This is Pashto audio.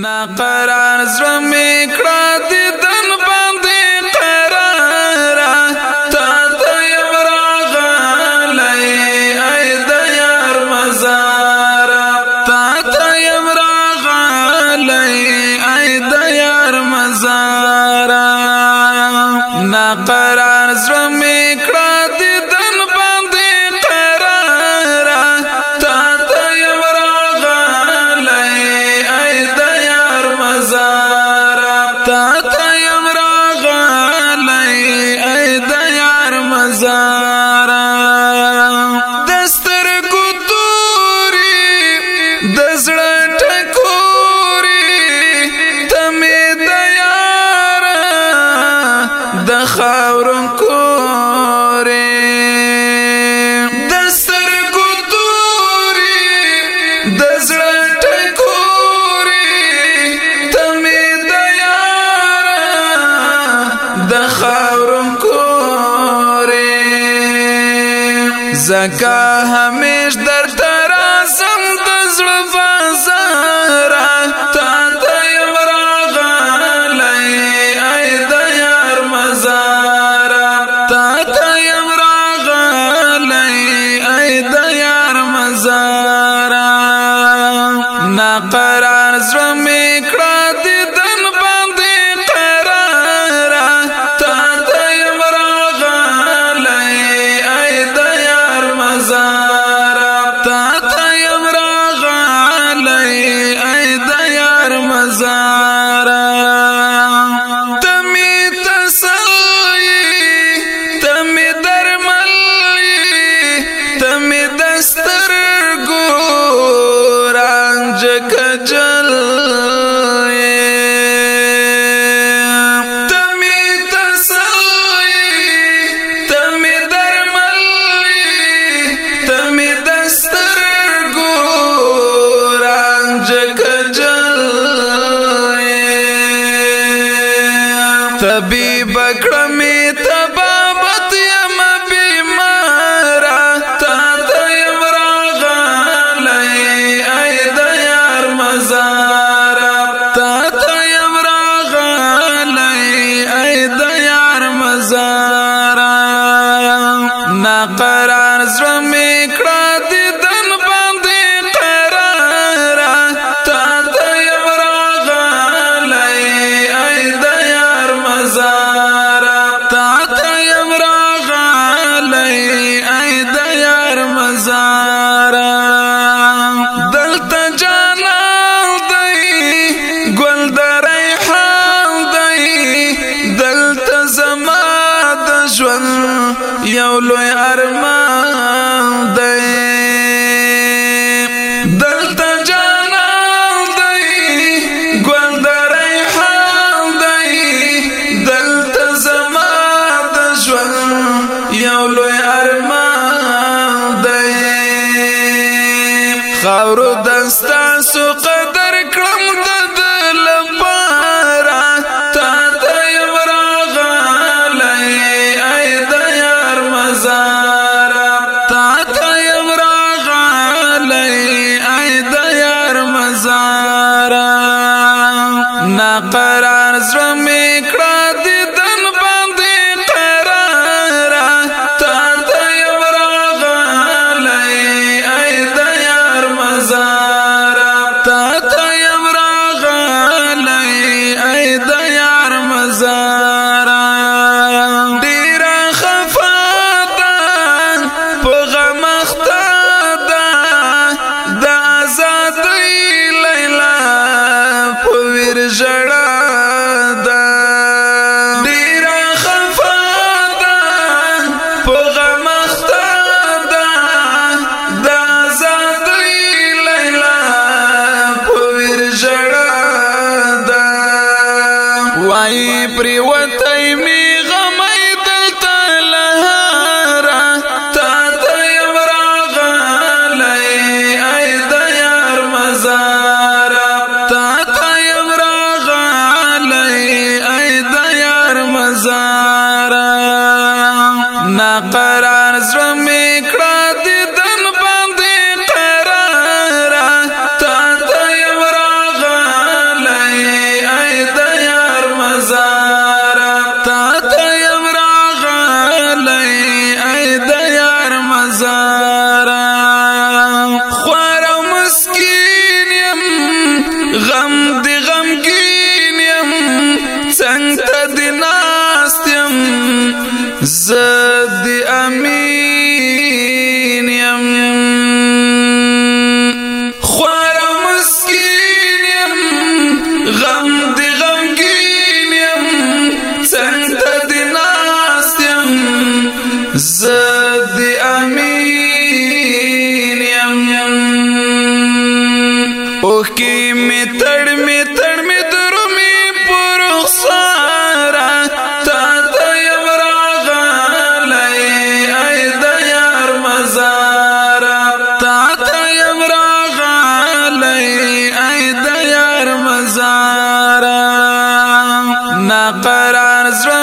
نا قرار زړه مې کړه دیدن باندې گزارا دستر کتوری دزڑا ٹکوری تمی دیارا دخاورن کوری دستر کتوری دزڑا ٹکوری تمی دیارا دخاورن زکا همیش در ترازم دزر فازارا تا دیم غالی ای دیار مزارا تا دیم غالی ای دیار مزارا نقل مزار تا تا یم راغلی ای دا یار مزار تمی تسلی تمی درملی تمی دستر گو رانج کجا طبيب کړم ته ژوند یو لوی ارمان دی زارا نقرا وای پریوتای می مزار نا قرار زړه